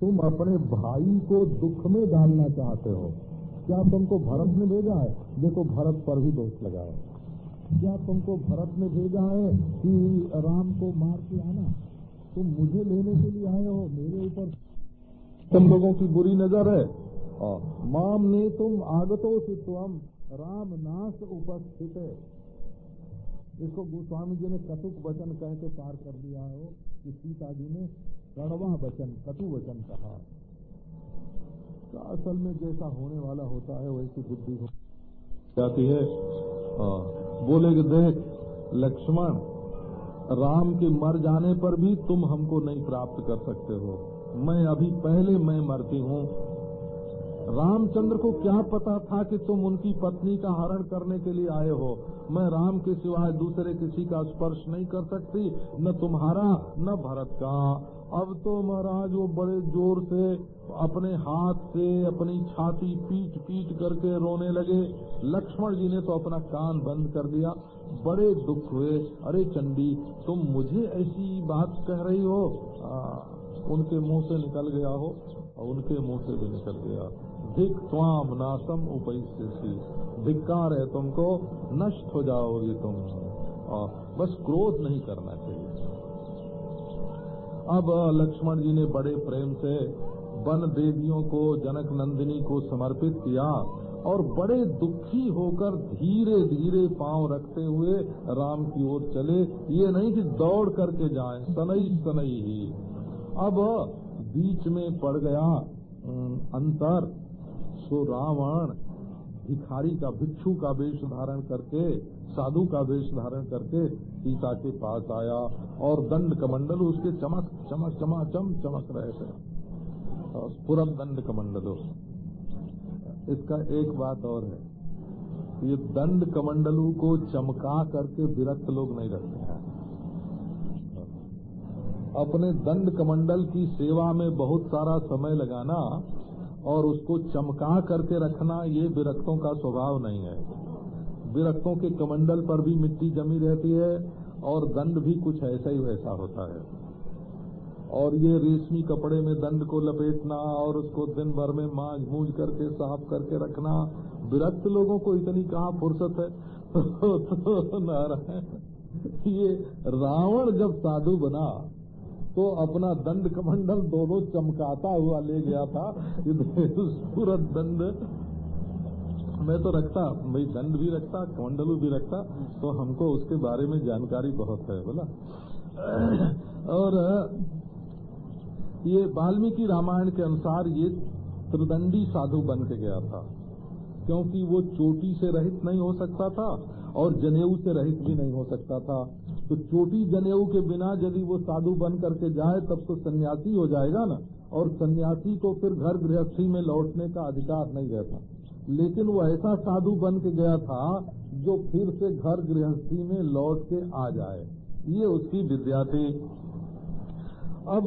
तुम अपने भाई को दुख में डालना चाहते हो। क्या तुमको भरत ने भेजा है? देखो, भरत पर भी दोष लगाए क्या तुमको भरत ने भेजा है कि राम को मार के आना? तुम मुझे लेने के लिए आए हो, मेरे ऊपर। तुम लोगों की बुरी नज़र है। माम ने तुम आगतो से तुम राम नाश उपस्थित है। इसको गोस्वामी जी ने कटुक वचन कह के पार कर दिया हो कि सीता जी ने कड़वा वचन, कटु वचन कहा। तो असल में जैसा होने वाला होता है, वैसी बुद्धि हो। जाती है। बोले कि देख, लक्ष्मण, राम के मर जाने पर भी तुम हमको नहीं प्राप्त कर सकते हो। मैं अभी पहले मैं मरती हूँ रामचंद्र को क्या पता था कि तुम उनकी पत्नी का हरण करने के लिए आए हो? मैं राम के सिवाय दूसरे किसी का स्पर्श नहीं कर सकती न तुम्हारा न भरत का। अब तो महाराज वो बड़े ज़ोर से अपने हाथ से अपनी छाती पीट पीट करके रोने लगे। लक्ष्मण जी ने तो अपना कान बंद कर दिया। बड़े दुख हुए। अरे चंडी तुम मुझे ऐसी बात कह रही हो? आ, उनके मुँह से निकल गया हो और उनके मुँह से भी निकल गया। धिक स्वाम नासम उपैसी धिक्कार है तुमको, नष्ट हो जाओगे तुम। और बस क्रोध नहीं करना चाहिए। अब लक्ष्मण जी ने बड़े प्रेम से वन देवियों को, जनक नंदिनी को समर्पित किया और बड़े दुखी होकर धीरे धीरे पाँव रखते हुए राम की ओर चले। ये नहीं कि दौड़ करके जाएँ, सनई सनई ही। अब बीच में पड़ गया अंतर। सो रावण, भिखारी का भिक्षु का वेश धारण करके, साधु का वेश धारण करके सीता के पास आया और दंड कमंडल उसके चमक चमक, चमा, चम, चमक रहे थे। पुरम दंड कमंडलो। इसका एक बात और है ये दंड कमंडलू को चमका करके विरक्त लोग नहीं रखते हैं। अपने दंड कमंडल की सेवा में बहुत सारा समय लगाना और उसको चमका करके रखना ये विरक्तों का स्वभाव नहीं है। विरक्तों के कमंडल पर भी मिट्टी जमी रहती है और दंड भी कुछ ऐसा ही वैसा होता है। और ये रेशमी कपड़े में दंड को लपेटना और उसको दिन भर में मांझ मूझ करके साफ़ करके रखना विरक्त लोगों को इतनी कहा फुर्सत है? तो, तो नारायण ये रावण जब साधु बना तो अपना दंड कमंडल दोनों चमकाता हुआ ले गया था। पूरा दंड। मैं तो रखता, भाई दंड भी रखता, कमंडलू भी रखता तो हमको उसके बारे में जानकारी बहुत है, बोला। और ये वाल्मीकि रामायण के अनुसार ये त्रिदंडी साधु बन के गया था, क्योंकि वो चोटी से रहित नहीं हो सकता था और जनेऊ से रहित भी नहीं हो सकता था। तो चोटी जनेऊ के बिना यदि वो साधु बन करके जाए, तब तो सन्यासी हो जाएगा ना। और सन्यासी को फिर घर गृहस्थी में लौटने का अधिकार नहीं रहता। लेकिन वो ऐसा साधु बन के गया था, जो फिर से घर गृहस्थी में लौट के आ जाए। ये उसकी विद्या थी। अब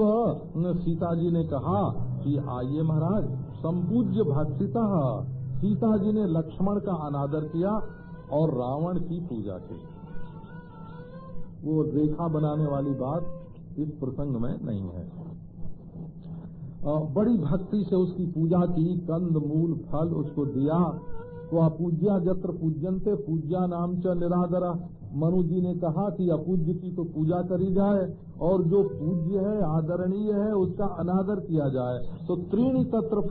सीता जी ने कहा कि आइए महाराज, संपूज्य भक्तिता। सीता जी ने लक्ष्मण का अनादर किया और रावण की पूजा की। वो रेखा बनाने वाली बात इस प्रसंग में नहीं है। बड़ी भक्ति से उसकी पूजा की, कंद, मूल, फल उसको दिया। तो अपूज्या जत्र पूज्यंते पूज्या नाम च निरादरा। मनु जी ने कहा कि अपूज्य की तो पूजा करी जाए और जो पूज्य है, आदरणीय है, उसका अनादर किया जाए। तो त्रीणी तत्र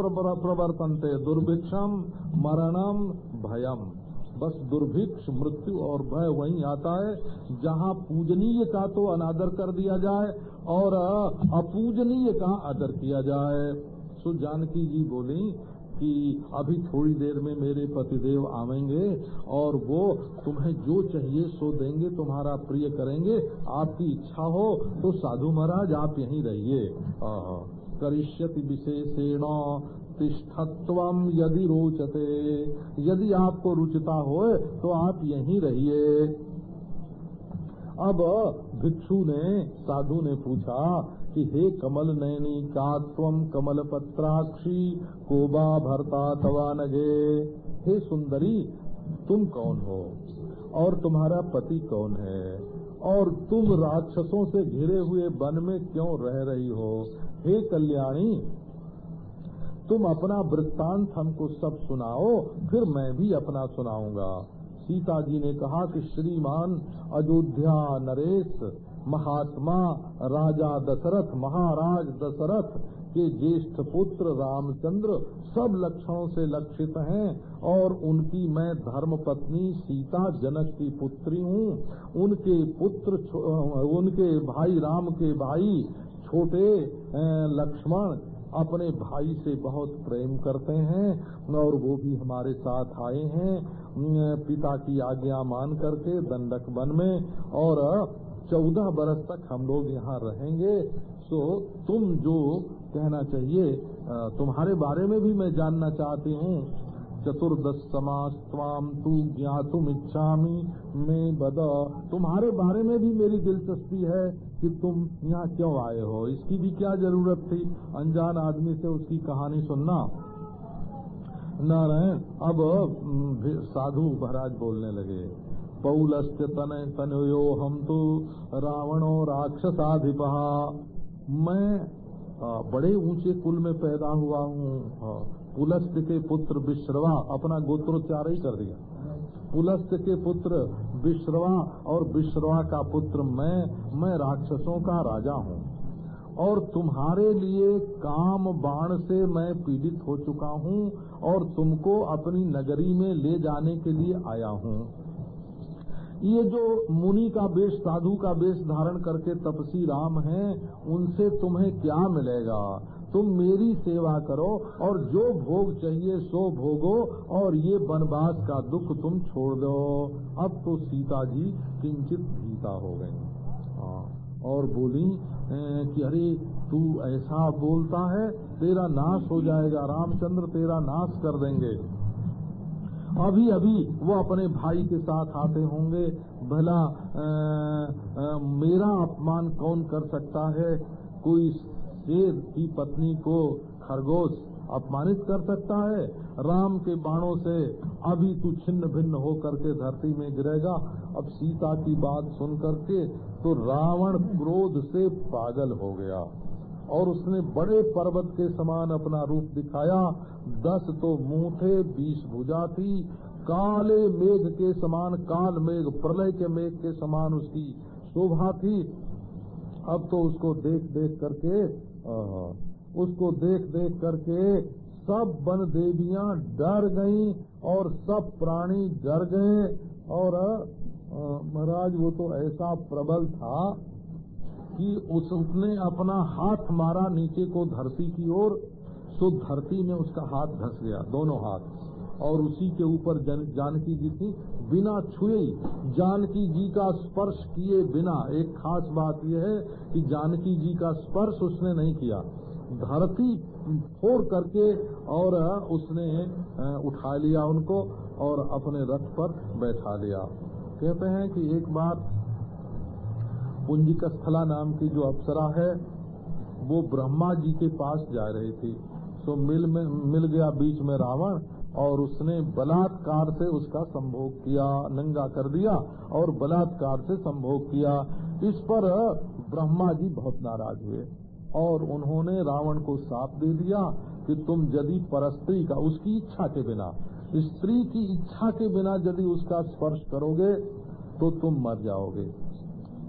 प्रवर्तनते, दुर्भिक्षम, मरणम, भयम। बस दुर्भिक्ष, मृत्यु और भय वहीं आता है। जहाँ पूजनीय का तो अनादर कर दिया जाए और अपूजनीय का आदर किया जाए। सो जानकी जी बोली कि अभी थोड़ी देर में मेरे पतिदेव आवेंगे और वो तुम्हें जो चाहिए सो देंगे, तुम्हारा प्रिय करेंगे। आपकी इच्छा हो तो साधु महाराज, आप यहीं रहिए। करिष्यति विशेषेण तिष्ठत्व यदि रोचते। यदि आपको रुचता हो तो आप यहीं रहिए। अब भिक्षु ने, साधु ने पूछा कि हे कमल नैनी का तम कमल पत्राक्षी कोबा भरता तवा नगे। हे सुंदरी, तुम कौन हो? और तुम्हारा पति कौन है? और तुम राक्षसों से घिरे हुए वन में क्यों रह रही हो? हे कल्याणी, तुम अपना वृत्तांत हमको सब सुनाओ, फिर मैं भी अपना सुनाऊँगा। सीता जी ने कहा कि श्रीमान अयोध्या नरेश महात्मा, राजा दशरथ, महाराज दशरथ के ज्येष्ठ पुत्र रामचंद्र सब लक्षणों से लक्षित हैं और उनकी मैं धर्म पत्नी सीता जनक की पुत्री हूँ। उनके पुत्र उनके भाई राम के भाई छोटे लक्ष्मण अपने भाई से बहुत प्रेम करते हैं और वो भी हमारे साथ आए हैं। पिता की आज्ञा मान करके दंडक वन में और चौदह बरस तक हम लोग यहाँ रहेंगे। तो तुम जो कहना चाहिए तुम्हारे बारे में भी मैं जानना चाहती हूँ। चतुर्दश समाज स्वाम तू ज्ञातुम इच्छा मैं बद। तुम्हारे बारे में भी मेरी दिलचस्पी है कि तुम यहाँ क्यों आए हो। इसकी भी क्या ज़रूरत थी? अनजान आदमी से उसकी कहानी सुनना। नारायण, अब साधु महाराज बोलने लगे। पौलस्त तन तनयो हम तो रावणो राक्षसाधिपा। मैं बड़े ऊँचे कुल में पैदा हुआ हूँ। पुलस्त के पुत्र विश्रवा, अपना गोत्रोच्चार ही कर दिया। पुलस्त के पुत्र विश्रवा और विश्रवा का पुत्र मैं मैं राक्षसों का राजा हूँ। और तुम्हारे लिए काम बाण से मैं पीड़ित हो चुका हूँ और तुमको अपनी नगरी में ले जाने के लिए आया हूँ। ये जो मुनि का वेश, साधु का वेश धारण करके तपसी राम हैं, उनसे तुम्हें क्या मिलेगा? तुम मेरी सेवा करो और जो भोग चाहिए सो भोगो और ये वनवास का दुख तुम छोड़ दो। अब तो सीता जी किंचित भीता हो गई। और बोली कि अरे, तू ऐसा बोलता है, तेरा नाश हो जाएगा। रामचंद्र तेरा नाश कर देंगे। अभी अभी वो अपने भाई के साथ आते होंगे। भला आ, आ, मेरा अपमान कौन कर सकता है? कोई शेर की पत्नी को खरगोश अपमानित कर सकता है? राम के बाणों से अभी तू छिन्न भिन्न हो करके धरती में गिरेगा। अब सीता की बात सुन करके तो रावण क्रोध से पागल हो गया। और उसने बड़े पर्वत के समान अपना रूप दिखाया। दस तो मुँह थे बीस भुजा थी। काले मेघ के समान, काल मेघ, प्रलय के मेघ के समान उसकी शोभा थी। अब तो उसको देख देख करके उसको देख देख करके सब वन देवियाँ डर गईं और सब प्राणी डर गए। और महाराज, वो तो ऐसा प्रबल था कि उसने अपना हाथ मारा नीचे को धरती की ओर तो धरती में उसका हाथ धस गया, दोनों हाथ। और उसी के ऊपर जानकी जी थी, बिना छुए जानकी जी का स्पर्श किए बिना। एक खास बात यह है कि जानकी जी का स्पर्श उसने नहीं किया। धरती फोड़ करके और उसने उठा लिया उनको और अपने रथ पर बैठा लिया। कहते हैं कि एक बार पुंजिक स्थला नाम की जो अप्सरा है, वो ब्रह्मा जी के पास जा रही थी। तो मिल में, मिल गया बीच में रावण और उसने बलात्कार से उसका संभोग किया, नंगा कर दिया और बलात्कार से संभोग किया। इस पर ब्रह्मा जी बहुत नाराज़ हुए और उन्होंने रावण को साप दे दिया कि तुम यदि परस्त्री का, उसकी इच्छा के बिना, स्त्री की इच्छा के बिना यदि उसका स्पर्श करोगे तो तुम मर जाओगे।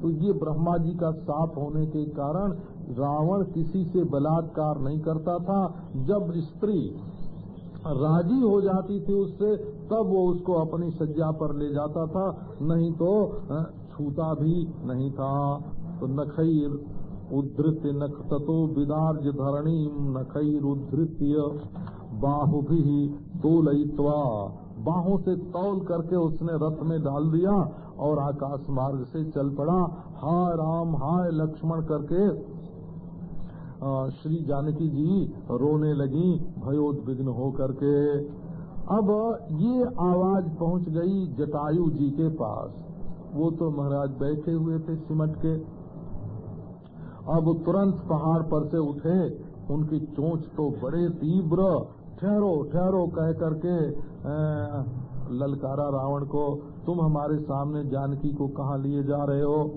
तो ये ब्रह्मा जी का साप होने के कारण रावण किसी से बलात्कार नहीं करता था। जब स्त्री राज़ी हो जाती थी उससे, तब वो उसको अपनी सज्जा पर ले जाता था। नहीं तो छूता भी नहीं था। तो नखैर उद्धृत नख ततो विदार्ज धरणी नखैर उद्धृत्य बाहु भी तोलयित्वा बाहों से तौल करके उसने रथ में डाल दिया। और आकाश मार्ग से चल पड़ा। हाय राम, हाय लक्ष्मण करके श्री जानकी जी रोने लगी, भयोद्विग्न हो करके अब ये आवाज़ पहुँच गई जटायु जी के पास। वो तो महाराज बैठे हुए थे सिमट के। अब तुरंत पहाड़ पर से उठे। उनकी चोंच तो बड़े तीव्र, ठहरो ठहरो कह करके ललकारा रावण को तुम हमारे सामने जानकी को कहा लिए जा रहे हो?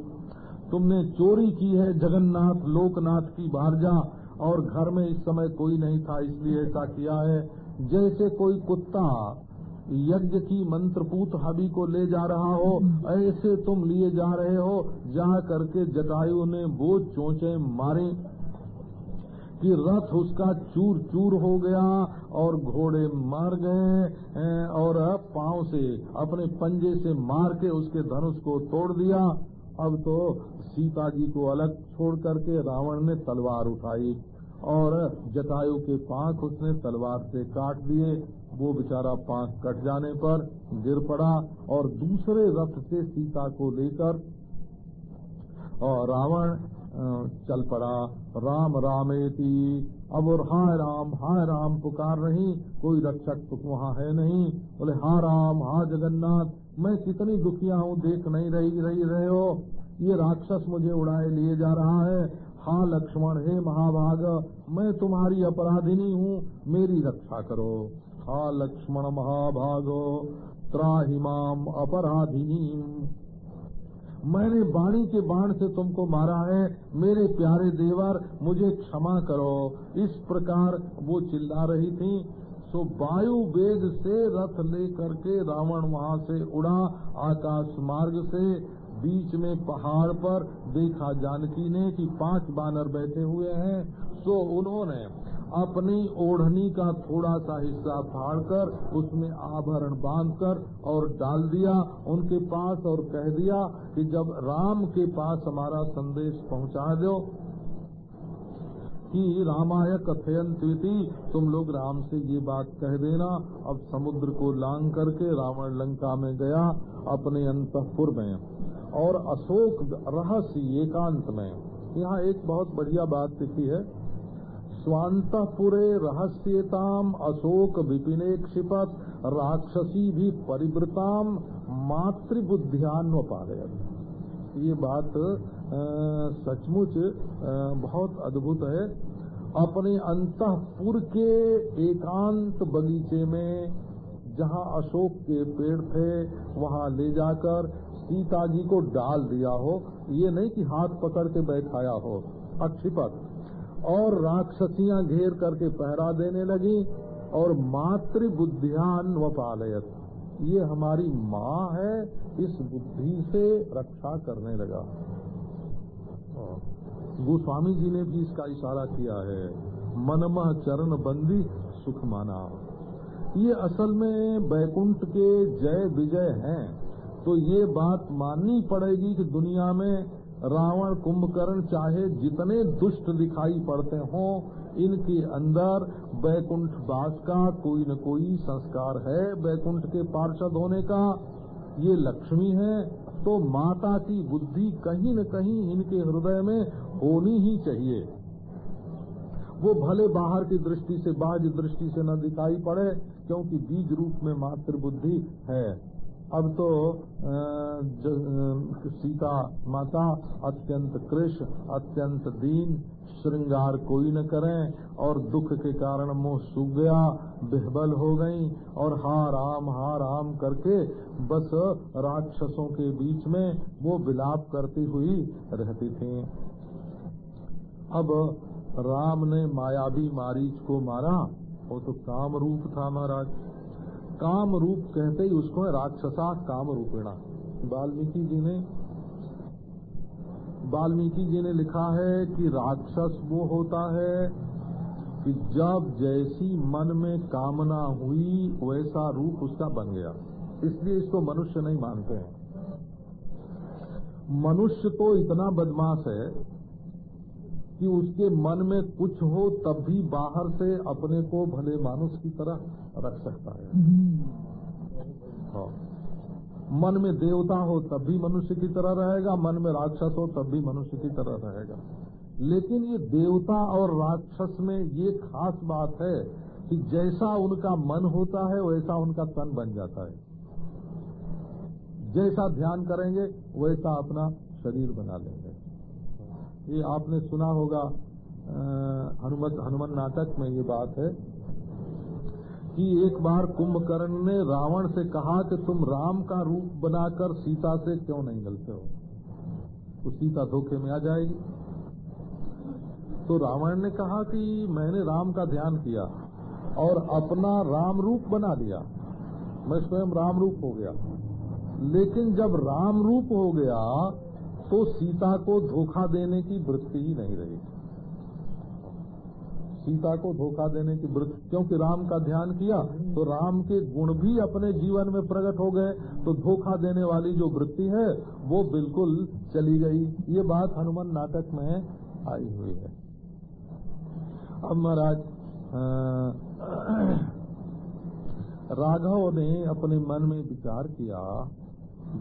तुमने चोरी की है, जगन्नाथ, लोकनाथ की बारजा, और घर में इस समय कोई नहीं था, इसलिए ऐसा किया है। जैसे कोई कुत्ता यज्ञ की मंत्रपूत हबी को ले जा रहा हो, ऐसे तुम लिए जा रहे हो। जा करके जटायु ने वो चोचे मारे। कि रथ उसका चूर चूर हो गया और घोड़े मार गए और पाँव से, अपने पंजे से मार के उसके धनुष को तोड़ दिया। अब तो सीता जी को अलग छोड़ करके रावण ने तलवार उठाई और जटायु के पांख उसने तलवार से काट दिए। वो बेचारा पांख कट जाने पर गिर पड़ा और दूसरे रथ से सीता को लेकर और रावण चल पड़ा। राम रामेती। अब और हाय राम हाय राम पुकार रही। कोई रक्षक तो वहाँ है नहीं। बोले हाँ राम, हा जगन्नाथ, मैं कितनी दुखिया हूँ, देख नहीं रही रही रहे हो। ये राक्षस मुझे उड़ाए लिए जा रहा है। हा लक्ष्मण, हे महाभाग, मैं तुम्हारी अपराधिनी हूँ, मेरी रक्षा करो। हा लक्ष्मण महाभागो त्राहिमाम अपराधिनी मैंने बाणी के बाण से तुमको मारा है, मेरे प्यारे देवर, मुझे क्षमा करो। इस प्रकार वो चिल्ला रही थी। सो वायु वेग से रथ ले करके रावण वहाँ से उड़ा आकाश मार्ग से। बीच में पहाड़ पर देखा जानकी ने कि पाँच बानर बैठे हुए हैं। सो उन्होंने अपनी ओढ़नी का थोड़ा सा हिस्सा फाड़कर, उसमें आभरण बांधकर और डाल दिया, उनके पास और कह दिया कि जब राम के पास हमारा संदेश पहुँचा दो कि रामाय कथयन त्विति, तुम लोग राम से ये बात कह देना। अब समुद्र को लांग करके रावण लंका में गया अपने अंतपुर में। और अशोक रहस्य एकांत में। यहाँ एक बहुत बढ़िया बात लिखी है। स्वांतपुरे रहस्यताम अशोक विपिने क्षिपत राक्षसी भी परिवृताम मातृबुद्धियान्व पालय ये बात सचमुच बहुत अद्भुत है। अपने अंतपुर के एकांत बगीचे में, जहाँ अशोक के पेड़ थे, वहाँ ले जाकर सीता जी को डाल दिया हो। ये नहीं कि हाथ पकड़ के बैठाया हो। अक्षिपत और राक्षसियाँ घेर करके पहरा देने लगी और मातृ बुद्धियान वपालयत। ये हमारी माँ है, इस बुद्धि से रक्षा करने लगा। गोस्वामी जी ने भी इसका इशारा किया है मनमह चरण बंदी सुख माना। ये असल में बैकुंठ के जय विजय हैं तो ये बात माननी पड़ेगी कि दुनिया में रावण, कुंभकर्ण चाहे जितने दुष्ट दिखाई पड़ते हों, इनके अंदर बैकुंठ वास का कोई न कोई संस्कार है। बैकुंठ के पार्षद होने का ये लक्ष्मी है तो माता की बुद्धि कहीं न कहीं इनके हृदय में होनी ही चाहिए। वो भले बाहर की दृष्टि से, बाज दृष्टि से न दिखाई पड़े, क्योंकि बीज रूप में मातृ बुद्धि है। अब तो सीता माता अत्यंत कृष, अत्यंत दीन, श्रृंगार कोई न करें, और दुख के कारण मुँह सूख गया, बेहबल हो गई, और हा राम हा राम करके बस राक्षसों के बीच में वो विलाप करती हुई रहती थी। अब राम ने मायावी मारीच को मारा, वो तो काम रूप था महाराज। काम रूप कहते ही उसको है राक्षसा काम रूपेणा वाल्मीकि जी ने वाल्मीकि जी ने लिखा है कि राक्षस वो होता है कि जब जैसी मन में कामना हुई, वैसा रूप उसका बन गया। इसलिए इसको मनुष्य नहीं मानते हैं। मनुष्य तो इतना बदमाश है कि उसके मन में कुछ हो तब भी बाहर से अपने को भले मानुष की तरह रख सकता है। हाँ। मन में देवता हो तब भी मनुष्य की तरह रहेगा। मन में राक्षस हो तब भी मनुष्य की तरह रहेगा। लेकिन ये देवता और राक्षस में ये खास बात है कि जैसा उनका मन होता है वैसा उनका तन बन जाता है। जैसा ध्यान करेंगे वैसा अपना शरीर बना लेंगे। ये आपने सुना होगा हनुमत, हनुमान नाटक में ये बात है कि एक बार कुंभकर्ण ने रावण से कहा कि तुम राम का रूप बनाकर सीता से क्यों नहीं मिलते हो? तो सीता धोखे में आ जाएगी। तो रावण ने कहा कि मैंने राम का ध्यान किया और अपना राम रूप बना लिया। मैं स्वयं राम रूप हो गया। लेकिन जब राम रूप हो गया तो सीता को धोखा देने की वृत्ति ही नहीं रही। सीता को धोखा देने की वृत्ति, क्योंकि राम का ध्यान किया तो राम के गुण भी अपने जीवन में प्रकट हो गए तो धोखा देने वाली जो वृत्ति है, वो बिल्कुल चली गई। ये बात हनुमान नाटक में आई हुई है। अब महाराज राघव ने अपने मन में विचार किया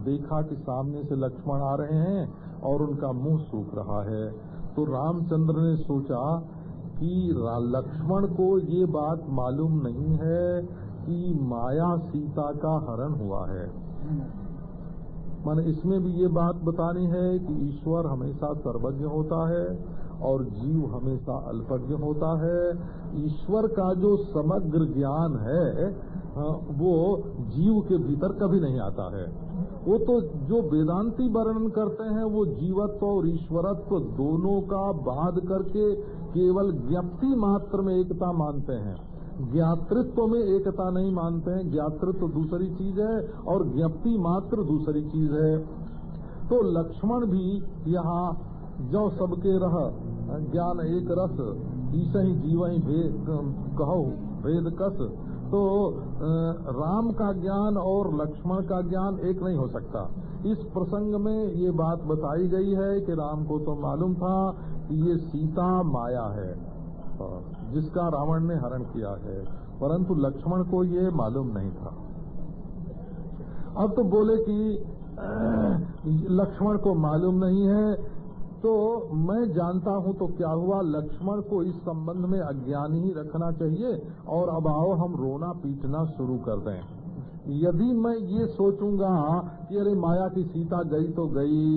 देखा कि सामने से लक्ष्मण आ रहे हैं और उनका मुँह सूख रहा है। तो रामचंद्र ने सोचा कि लक्ष्मण को ये बात मालूम नहीं है कि माया सीता का हरण हुआ है। मान इसमें भी ये बात बतानी है कि ईश्वर हमेशा सर्वज्ञ होता है और जीव हमेशा अल्पज्ञ होता है। ईश्वर का जो समग्र ज्ञान है, वो जीव के भीतर कभी नहीं आता है। वो तो जो वेदांती वर्णन करते हैं, वो जीवत्व और ईश्वरत्व दोनों का बाध करके केवल ज्ञप्ति मात्र में एकता मानते हैं। ज्ञातृत्व में एकता नहीं मानते हैं। ज्ञातृत्व दूसरी चीज़ है और ज्ञप्ति मात्र दूसरी चीज़ है। तो लक्ष्मण भी यहाँ जो सबके रह, ज्ञान एक रस ईस ही जीव ही भेद, कहो, भेद कस तो राम का ज्ञान और लक्ष्मण का ज्ञान एक नहीं हो सकता। इस प्रसंग में ये बात बताई गई है कि राम को तो मालूम था कि ये सीता माया है जिसका रावण ने हरण किया है, परंतु लक्ष्मण को ये मालूम नहीं था। अब तो बोले कि लक्ष्मण को मालूम नहीं है तो मैं जानता हूँ तो क्या हुआ? लक्ष्मण को इस संबंध में अज्ञान ही रखना चाहिए और अब आओ हम रोना पीटना शुरू कर दें। यदि मैं ये सोचूँगा कि अरे माया की सीता गई तो गई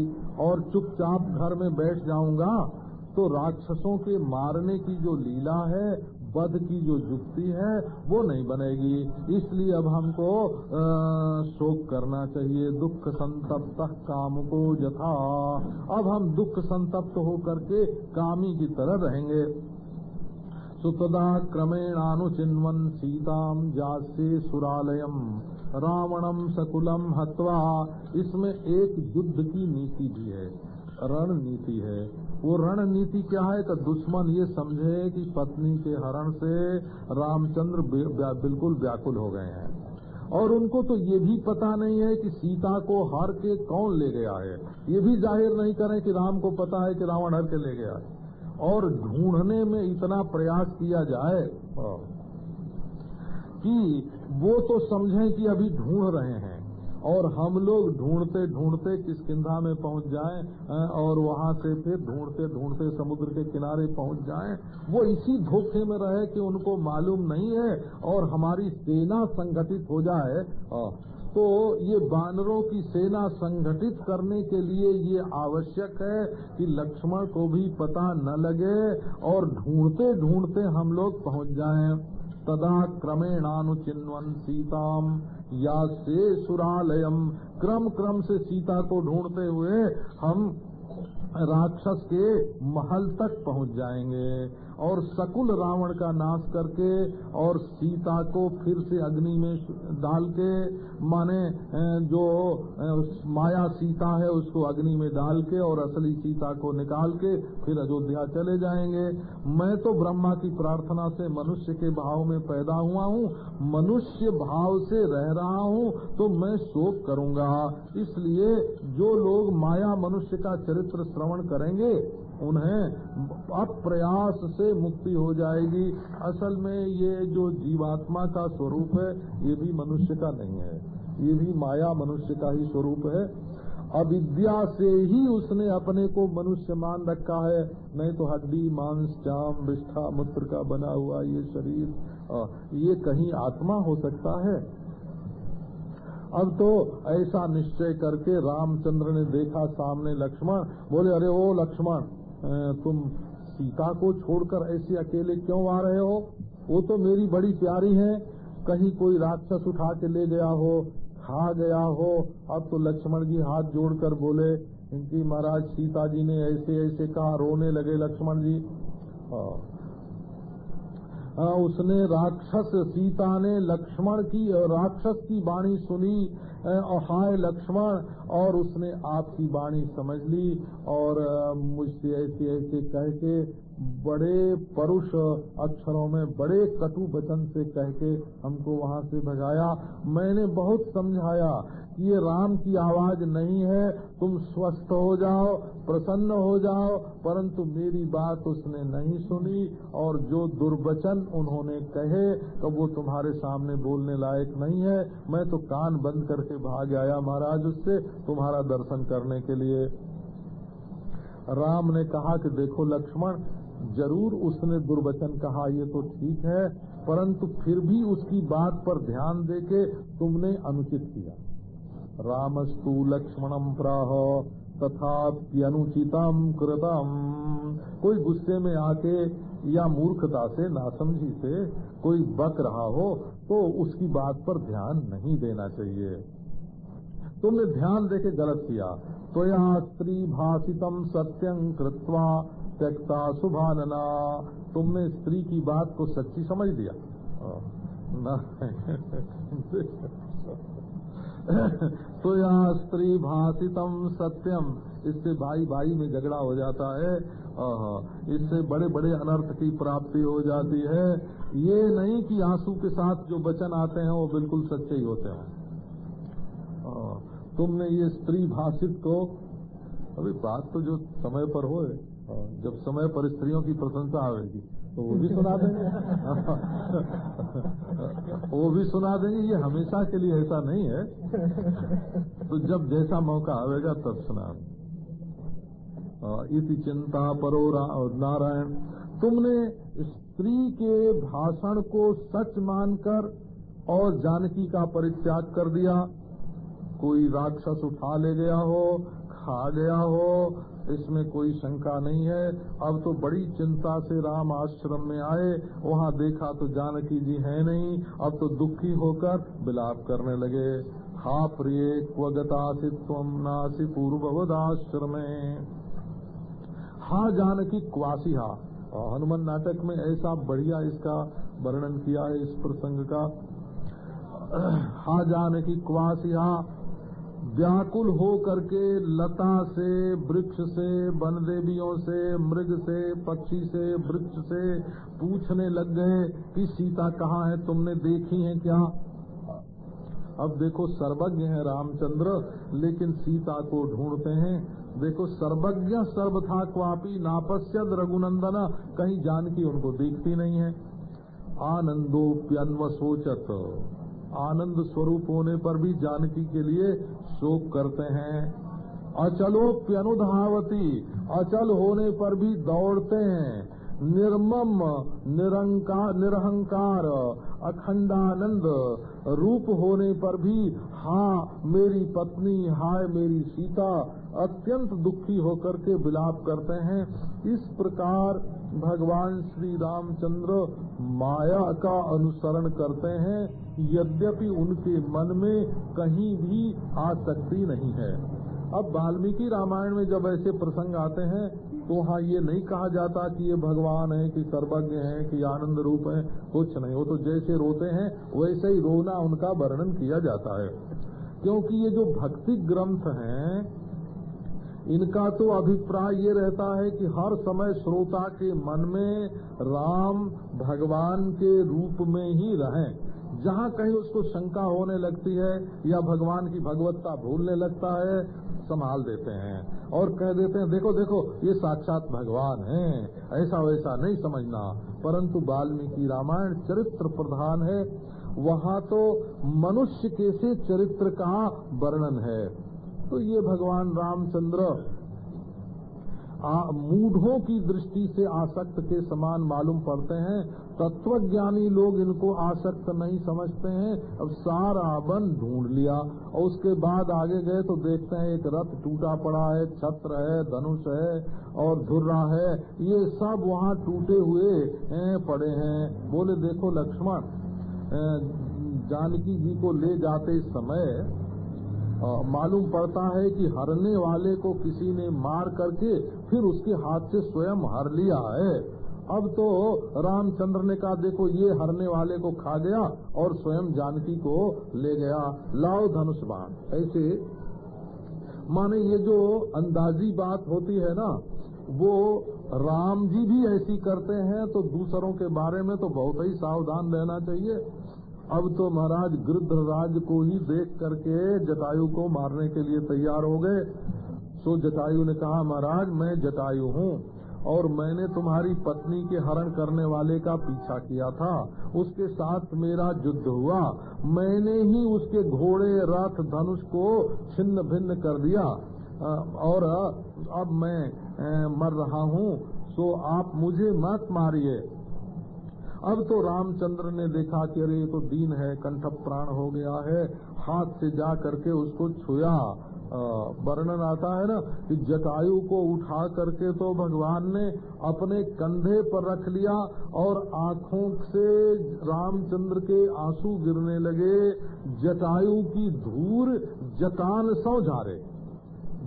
और चुपचाप घर में बैठ जाऊँगा तो राक्षसों के मारने की जो लीला है वध की जो युक्ति है, वो नहीं बनेगी। इसलिए अब हमको शोक करना चाहिए। दुख संतप्त काम को जथा अब हम दुख संतप्त होकर के कामी की तरह रहेंगे। सुतदा क्रमेणानुचिन्वन सीताम जासे सुरालयम रावणम सकुलम हत्वा। इसमें एक युद्ध की नीति भी है, रणनीति है। वो रणनीति क्या है कि दुश्मन ये समझे कि पत्नी के हरण से रामचंद्र बिल्कुल व्याकुल हो गए हैं। और उनको तो ये भी पता नहीं है कि सीता को हर के कौन ले गया है। ये भी ज़ाहिर नहीं करें कि राम को पता है कि रावण हर के ले गया है। और ढूँढने में इतना प्रयास किया जाए कि वो तो समझें कि अभी ढूंढ रहे हैं। और हम लोग ढूंढते ढूंढते किसकिधा में पहुँच जाएँ और वहाँ से फिर ढूंढते ढूंढते समुद्र के किनारे पहुँच जाएँ। वो इसी धोखे में रहे कि उनको मालूम नहीं है और हमारी सेना संगठित हो जाए। तो ये बानरों की सेना संगठित करने के लिए ये आवश्यक है कि लक्ष्मण को भी पता न लगे और ढूंढते ढूंढते हम लोग पहुँच जाएँ। तदा क्रमेणानुचिन्वन सीताम। या से सुरालयम। क्रम क्रम से सीता को ढूंढते हुए हम राक्षस के महल तक पहुँच जाएँगे। और सकुल रावण का नाश करके और सीता को फिर से अग्नि में डाल के, माने जो माया सीता है, उसको अग्नि में डाल के और असली सीता को निकाल के फिर अयोध्या चले जाएँगे। मैं तो ब्रह्मा की प्रार्थना से मनुष्य के भाव में पैदा हुआ हूँ, मनुष्य भाव से रह रहा हूँ तो मैं शोक करूँगा। इसलिए जो लोग माया मनुष्य का चरित्र श्रवण करेंगे उन्हें अप्रयास से मुक्ति हो जाएगी। असल में ये जो जीवात्मा का स्वरूप है, ये भी मनुष्य का नहीं है। ये भी माया मनुष्य का ही स्वरूप है। अविद्या से ही उसने अपने को मनुष्य मान रखा है। नहीं तो हड्डी, मांस चाम विष्ठा, मूत्र का बना हुआ ये शरीर ये कहीं आत्मा हो सकता है। अब तो ऐसा निश्चय करके रामचंद्र ने देखा सामने लक्ष्मण, बोले, अरे ओ लक्ष्मण तुम सीता को छोड़कर ऐसे अकेले क्यों आ रहे हो? वो तो मेरी बड़ी प्यारी है। कहीं कोई राक्षस उठा के ले गया हो खा गया हो। अब तो लक्ष्मण जी हाथ जोड़कर बोले इनकी महाराज सीता जी ने ऐसे ऐसे कहा रोने लगे लक्ष्मण जी। आ, उसने राक्षस सीता ने लक्ष्मण की राक्षस की वाणी सुनी। और हाय लक्ष्मण, और उसने आपकी वाणी समझ ली, और मुझसे ऐसे ऐसे कह के बड़े परुष अक्षरों में, बड़े कटु वचन से कह के हमको वहाँ से भगाया। मैंने बहुत समझाया कि ये राम की आवाज़ नहीं है, तुम स्वस्थ हो जाओ, प्रसन्न हो जाओ, परंतु मेरी बात उसने नहीं सुनी और जो दुर्वचन उन्होंने कहे तो वो तुम्हारे सामने बोलने लायक नहीं है। मैं तो कान बंद करके भाग आया महाराज उससे तुम्हारा दर्शन करने के लिए। राम ने कहा कि देखो लक्ष्मण ज़रूर उसने दुर्वचन कहा, ये तो ठीक है, परंतु फिर भी उसकी बात पर ध्यान देके तुमने अनुचित किया। रामस्तु लक्ष्मणम प्राह तथाप्यनुचितम कृतम। कोई गुस्से में आके या मूर्खता से, नासमझी से कोई बक रहा हो तो उसकी बात पर ध्यान नहीं देना चाहिए। तुमने ध्यान देके गलत किया। तो यहाँ स्त्री भाषितम सत्यं कृत्वा त्यक्ता सुभानना, तुमने स्त्री की बात को सच्ची समझ लिया। तो यहाँ स्त्री भाषितम सत्यम, इससे भाई भाई में झगड़ा हो जाता है। इससे बड़े बड़े अनर्थ की प्राप्ति हो जाती है। ये नहीं कि आँसू के साथ जो वचन आते हैं वो बिल्कुल सच्चे ही होते हैं। तुमने ये स्त्री भाषित को अभी बात तो जो समय पर हो। जब समय पर स्त्रियों की प्रशंसा आवेगी तो वो भी सुना देंगे। वो भी सुना देंगे, ये हमेशा के लिए ऐसा नहीं है। तो जब जैसा मौका आवेगा, तब सुना इति चिंता परो नारायण, तुमने स्त्री के भाषण को सच मानकर और जानकी का परित्याग कर दिया। कोई राक्षस उठा ले गया हो, खा गया हो इसमें कोई शंका नहीं है। अब तो बड़ी चिंता से राम आश्रम में आए। वहाँ देखा तो जानकी जी है नहीं। अब तो दुखी होकर विलाप करने लगे। हा प्रिय क्वगतासी तम नासी पूर्ववदाश्रम। हा जानकी क्वासी हा। हनुमान नाटक में ऐसा बढ़िया इसका वर्णन किया है इस प्रसंग का। हा जानकी क्वासी हा। व्याकुल हो करके लता से, वृक्ष से वन देवियों से, मृग से, पक्षी से, वृक्ष से पूछने लग गए कि सीता कहाँ है, तुमने देखी है क्या? अब देखो सर्वज्ञ है रामचंद्र, लेकिन सीता को ढूंढते हैं। देखो सर्वज्ञ सर्वथा क्वापी नापश्यद रघुनंदन कहीं जानकी उनको देखती नहीं है। आनंदोप्यन्व सोचत आनंद स्वरूप होने पर भी जानकी के लिए शोक करते हैं। अचलोप्यनुधावती अचल होने पर भी दौड़ते हैं। निर्मम निरंकार निरहंकार, अखंडानंद रूप होने पर भी हाँ मेरी पत्नी, हाय मेरी सीता अत्यंत दुखी होकर के विलाप करते हैं। इस प्रकार भगवान श्री रामचंद्र माया का अनुसरण करते हैं। यद्यपि उनके मन में कहीं भी आसक्ति नहीं है। अब वाल्मीकि रामायण में जब ऐसे प्रसंग आते हैं तो हाँ ये नहीं कहा जाता कि ये भगवान है, कि सर्वज्ञ है, कि आनंद रूप है, कुछ नहीं। वो तो जैसे रोते हैं, वैसे ही रोना उनका वर्णन किया जाता है। क्योंकि ये जो भक्ति ग्रंथ हैं इनका तो अभिप्राय ये रहता है कि हर समय श्रोता के मन में राम भगवान के रूप में ही रहें। जहाँ कहीं उसको शंका होने लगती है या भगवान की भगवत्ता भूलने लगता है, संभाल देते हैं और कह देते हैं, देखो देखो, ये साक्षात भगवान है। ऐसा वैसा नहीं समझना। परंतु वाल्मीकि रामायण चरित्र प्रधान है। वहाँ तो मनुष्य के से चरित्र का वर्णन है। तो ये भगवान रामचंद्र मूढ़ों की दृष्टि से आसक्त के समान मालूम पड़ते हैं। तत्वज्ञानी लोग इनको आसक्त नहीं समझते हैं। अब सारा वन ढूंढ लिया और उसके बाद आगे गए तो देखते हैं एक रथ टूटा पड़ा है, छत्र है, धनुष है और धुर्रा है। ये सब वहाँ टूटे हुए पड़े हैं। बोले, देखो लक्ष्मण जानकी जी को ले जाते समय मालूम पड़ता है कि हरने वाले को किसी ने मार करके फिर उसके हाथ से स्वयं हर लिया है। अब तो रामचंद्र ने कहा, देखो, ये हरने वाले को खा गया और स्वयं जानकी को ले गया। लाओ धनुष बाण। ऐसे माने ये जो अंदाजी बात होती है ना, वो राम जी भी ऐसी करते हैं तो दूसरों के बारे में तो बहुत ही सावधान रहना चाहिए। अब तो महाराज गृद्धराज को ही देख करके जटायु को मारने के लिए तैयार हो गए। सो जटायु ने कहा, महाराज, मैं जटायु हूँ और मैंने तुम्हारी पत्नी के हरण करने वाले का पीछा किया था। उसके साथ मेरा युद्ध हुआ। मैंने ही उसके घोड़े, रथ, धनुष को छिन्न भिन्न कर दिया। और अब मैं मर रहा हूँ। सो आप मुझे मत मारिए। अब तो रामचंद्र ने देखा कि अरे, ये तो दीन है कंठ प्राण हो गया है, हाथ से जा करके उसको छुया। वर्णन आता है ना कि जटायु को उठा करके तो भगवान ने अपने कंधे पर रख लिया और आँखों से रामचंद्र के आँसू गिरने लगे। जटायु की धूर जटान सौ झारे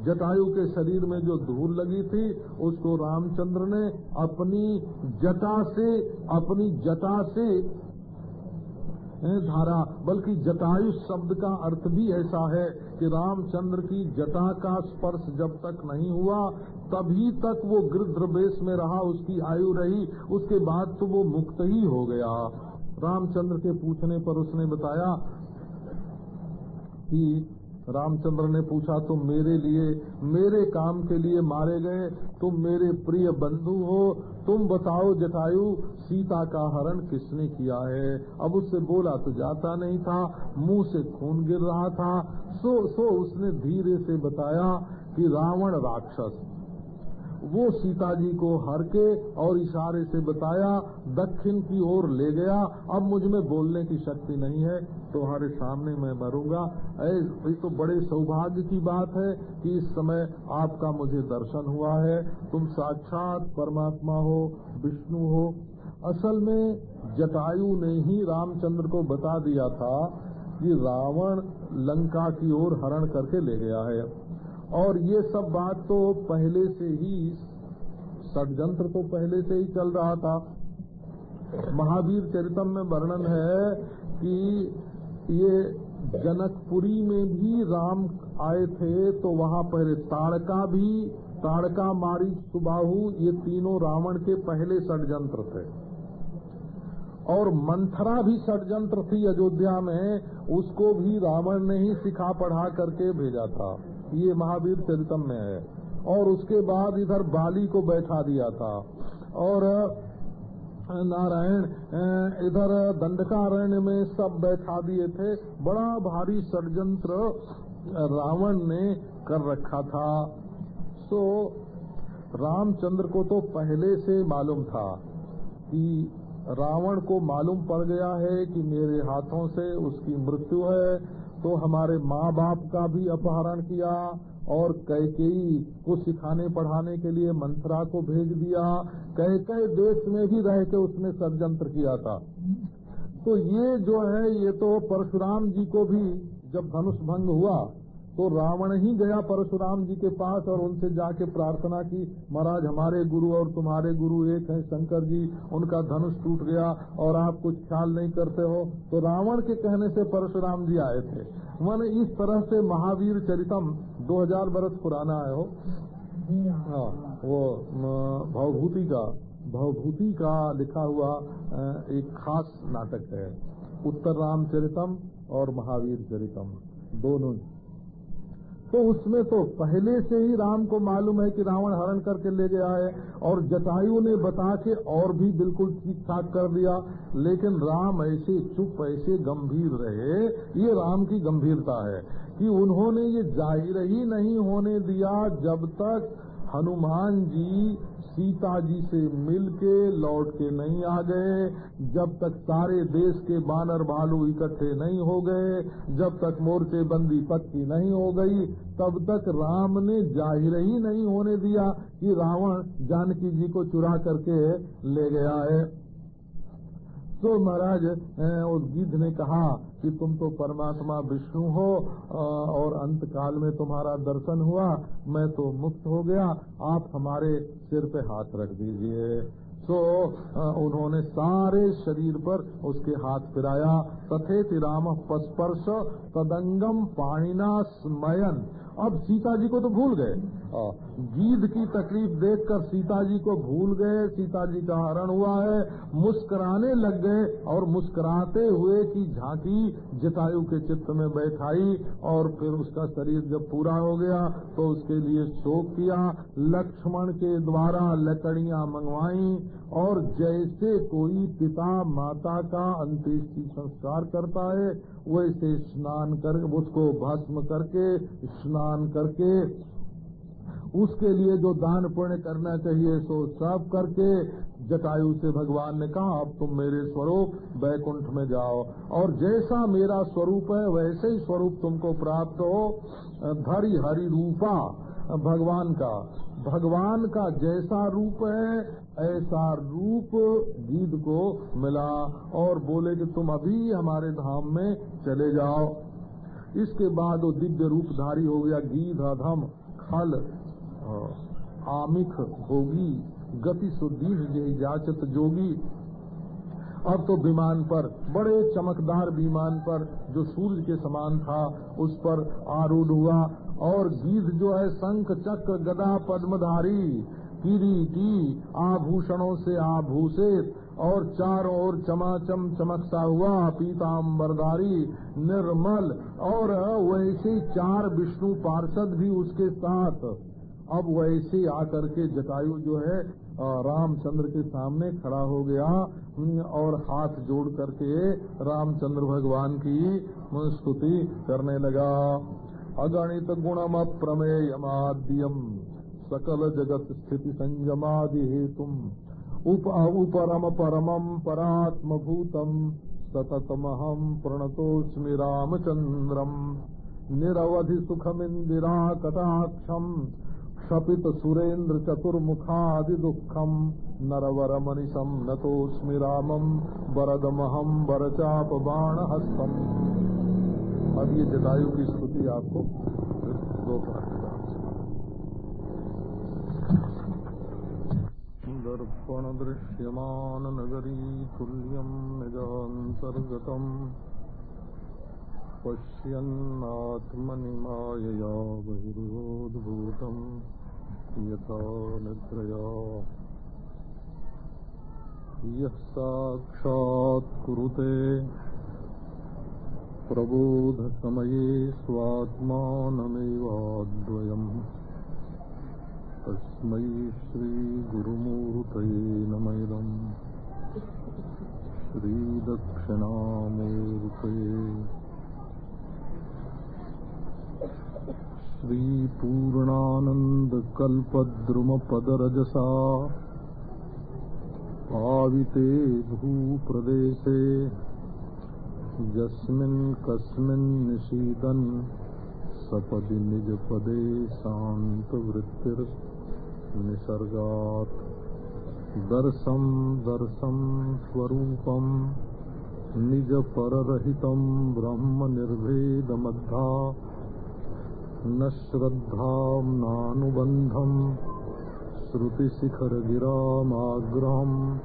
जटायु के शरीर में जो धूल लगी थी, उसको रामचंद्र ने अपनी जटा से, अपनी जटा से धारा, बल्कि जटायु शब्द का अर्थ भी ऐसा है कि रामचंद्र की जटा का स्पर्श जब तक नहीं हुआ, तभी तक वो गृद्रवेश में रहा, उसकी आयु रही, उसके बाद तो वो मुक्त ही हो गया। रामचंद्र के पूछने पर उसने बताया कि रामचंद्र ने पूछा, तुम मेरे लिए, मेरे काम के लिए मारे गए। तुम मेरे प्रिय बंधु हो। तुम बताओ, जटायु, सीता का हरण किसने किया है? अब उससे बोला तो जाता नहीं था। मुँह से खून गिर रहा था। सो सो उसने धीरे से बताया कि रावण राक्षस वो सीता जी को हर के और इशारे से बताया, दक्षिण की ओर ले गया। अब मुझमें बोलने की शक्ति नहीं है, तुम्हारे सामने मैं मरूँगा। ये तो बड़े सौभाग्य की बात है कि इस समय आपका मुझे दर्शन हुआ है। तुम साक्षात परमात्मा हो, विष्णु हो। असल में जटायु ने ही रामचंद्र को बता दिया था कि रावण लंका की ओर हरण करके ले गया है। और ये सब बात तो पहले से ही, षडयंत्र तो पहले से ही चल रहा था। महावीर चरितम में वर्णन है कि ये जनकपुरी में भी राम आए थे तो वहाँ पहले ताड़का भी, ताड़का मारी सुबाहु, ये तीनों रावण के पहले षडयंत्र थे। और मंथरा भी षडयंत्र थी अयोध्या में, उसको भी रावण ने ही सिखा पढ़ा करके भेजा था। ये महावीर चरितम में है। और उसके बाद इधर बाली को बैठा दिया था। और नारायण इधर दंडकारण्य में सब बैठा दिए थे। बड़ा भारी षडयंत्र रावण ने कर रखा था। सो, रामचंद्र को तो पहले से मालूम था कि रावण को मालूम पड़ गया है कि मेरे हाथों से उसकी मृत्यु है। तो हमारे माँ बाप का भी अपहरण किया और कैकेयी को सिखाने पढ़ाने के लिए मंत्रा को भेज दिया। कह कह देश में भी रह के उसने षडयंत्र किया था। तो ये जो है, ये तो परशुराम जी को भी जब धनुष भंग हुआ तो रावण ही गया परशुराम जी के पास और उनसे जाके प्रार्थना की, महाराज, हमारे गुरु और तुम्हारे गुरु एक हैं, शंकर जी, उनका धनुष टूट गया और आप कुछ ख्याल नहीं करते हो। तो रावण के कहने से परशुराम जी आए थे। मैंने इस तरह से महावीर चरितम 2000 बरस पुराना है हो हाँ वो भवभूति का भवभूति का लिखा हुआ एक खास नाटक है। उत्तर राम चरितम और महावीर चरितम, दोनों तो उसमें तो पहले से ही राम को मालूम है कि रावण हरण करके ले गया है, और जटायु ने बता के और भी बिल्कुल ठीक ठाक कर दिया। लेकिन राम ऐसे चुप, ऐसे गंभीर रहे, ये राम की गंभीरता है कि उन्होंने ये ज़ाहिर ही नहीं होने दिया जब तक हनुमान जी सीता जी से मिल के लौट के नहीं आ गए। जब तक सारे देश के बानर भालू इकट्ठे नहीं हो गए, जब तक मोर्चे बंदी पक्की नहीं हो गई, तब तक राम ने ज़ाहिर ही नहीं होने दिया कि रावण जानकी जी को चुरा करके ले गया है। तो महाराज उस गिद्ध ने कहा कि तुम तो परमात्मा विष्णु हो और अंत काल में तुम्हारा दर्शन हुआ, मैं तो मुक्त हो गया, आप हमारे सिर पे हाथ रख दीजिए। तो उन्होंने सारे शरीर पर उसके हाथ फिराया। तथे राम पस्पर्श तदंगम पाणिना स्मयन। अब सीता जी को तो भूल गए। गीध की तकलीफ़ देखकर सीता जी को भूल गए सीता जी का हरण हुआ है, मुस्कुराने लग गए और मुस्कुराते हुए की झांकी जटायु के चित्त में बैठाई और फिर उसका शरीर जब पूरा हो गया तो उसके लिए शोक किया, लक्ष्मण के द्वारा लकड़ियाँ मंगवाई और जैसे कोई पिता माता का अंत्येष्टि संस्कार करता है, वैसे स्नान कर, उसको भस्म करके, स्नान करके उसके लिए जो दान पुण्य करना चाहिए, सो सब करके जटायु से भगवान ने कहा, अब तुम मेरे स्वरूप बैकुंठ में जाओ। और जैसा मेरा स्वरूप है, वैसे ही स्वरूप तुमको प्राप्त हो, धरी हरि रूपा भगवान का। भगवान का जैसा रूप है, ऐसा रूप गीत को मिला और बोले कि तुम अभी हमारे धाम में चले जाओ। इसके बाद वो दिव्य रूपधारी हो गया गीध अधम खल आमिख भोगी गति सुदीन जाचत जोगी। अब तो विमान पर, बड़े चमकदार विमान पर, जो सूर्य के समान था, उस पर आरूढ़ हुआ, और गीत जो है शंख, चक्र, गदा, पद्मधारी किरीटी आभूषणों से आभूषित, और चारों ओर चमाचम चमकता हुआ पीताम्बरधारी निर्मल, और वैसे चार विष्णु पार्षद भी उसके साथ। अब वैसे आकर के जटायु जो है रामचंद्र के सामने खड़ा हो गया। और हाथ जोड़ करके रामचंद्र भगवान की स्तुति करने लगा। अगणित गुणम प्रमेयमाद्यम सकल जगत स्थिति संयमादि हेतु उप, उपरम परमम परात्म भूतम सततमहम प्रणतोस्मि रामचंद्रम, निरवधि सुखमिंदिरा कटाक्षम क्षपित सुरेन्द्र चतुर्मुखादि दुखम। नरवर मनीषम नतोस्मि रामम, वरदमहम वरचाप बाण हस्तम अब ये जटायु की स्तुति आपको दर्पण दृश्यमान नगरी तुल्यम निजान्तर्गतम्। पश्यन्नात्मनि मायया बहिर्वोद्भूतम् यथा निद्रया। यः साक्षात् कुरुते प्रबोधसमये स्वात्मानमेवाद्वयम्। तस्मै श्रीगुरुमूर्तये नमैदम्। श्रीदक्षिणामूर्तये श्रीपूर्णानन्दकल्पद्रुमपदरजसा भाविते भूप्रदेशे यस्मिन् कस्मिन् निषीदन् सपदि निजपदे शान्तवृत्तिर्निसर्गात् दर्शं दर्शं स्वरूपम् निजपररहितं ब्रह्मनिर्भेदमद्धा न श्रद्धाम्नानुबन्धम् श्रुतिशिखरगिरामाग्रहम्।